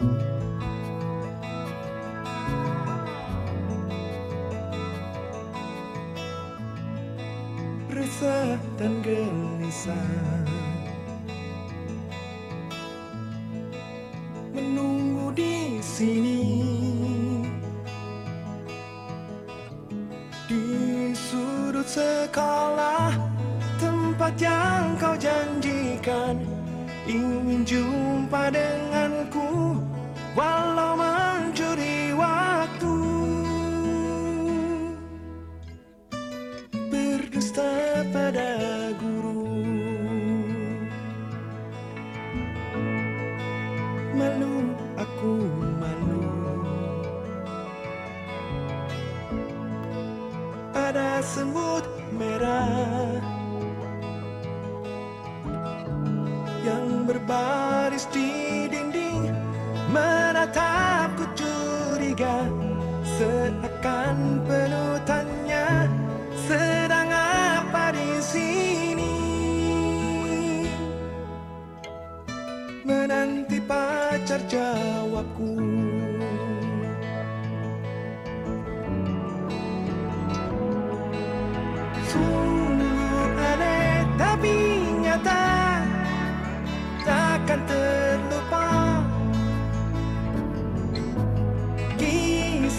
Resah dan gelisah. Menunggu di sini. Di sudut sekolah Tempat yang kau janjikan Ingin jumpa denganku. Walau mencuri waktu. Berdusta pada guru. Malu, aku malu. Ada semut merah Seakan penuh tanya Sedang apa di sini? Menanti pacar jawabku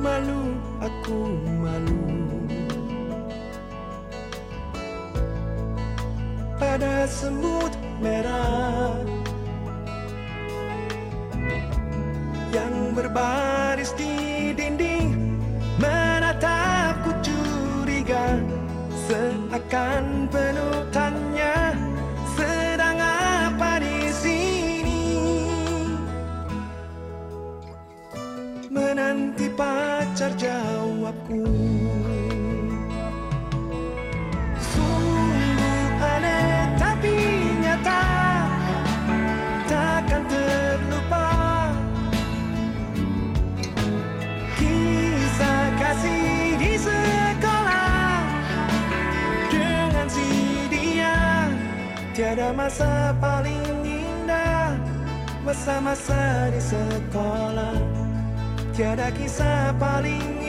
Malu, aku malu. Pada semut merah Yang berbaris di dinding Menatapku curiga Seakan penuh tanya jawabku Sungguh aneh tapi nyata Takkan terlupa. Kisah kasih di sekolah Dengan si dia Tiada masa paling indah. Masa-masa di sekolah Tiada kisah paling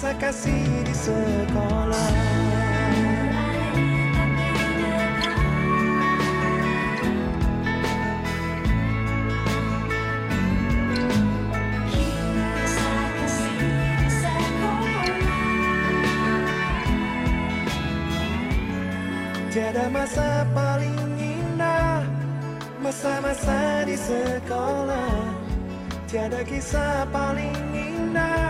Kisah kasih di sekolah. Tiada masa paling indah Masa-masa di sekolah. Tiada kisah paling indah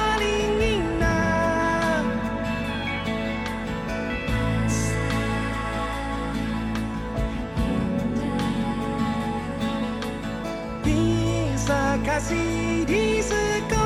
Bisa kasih di sekolah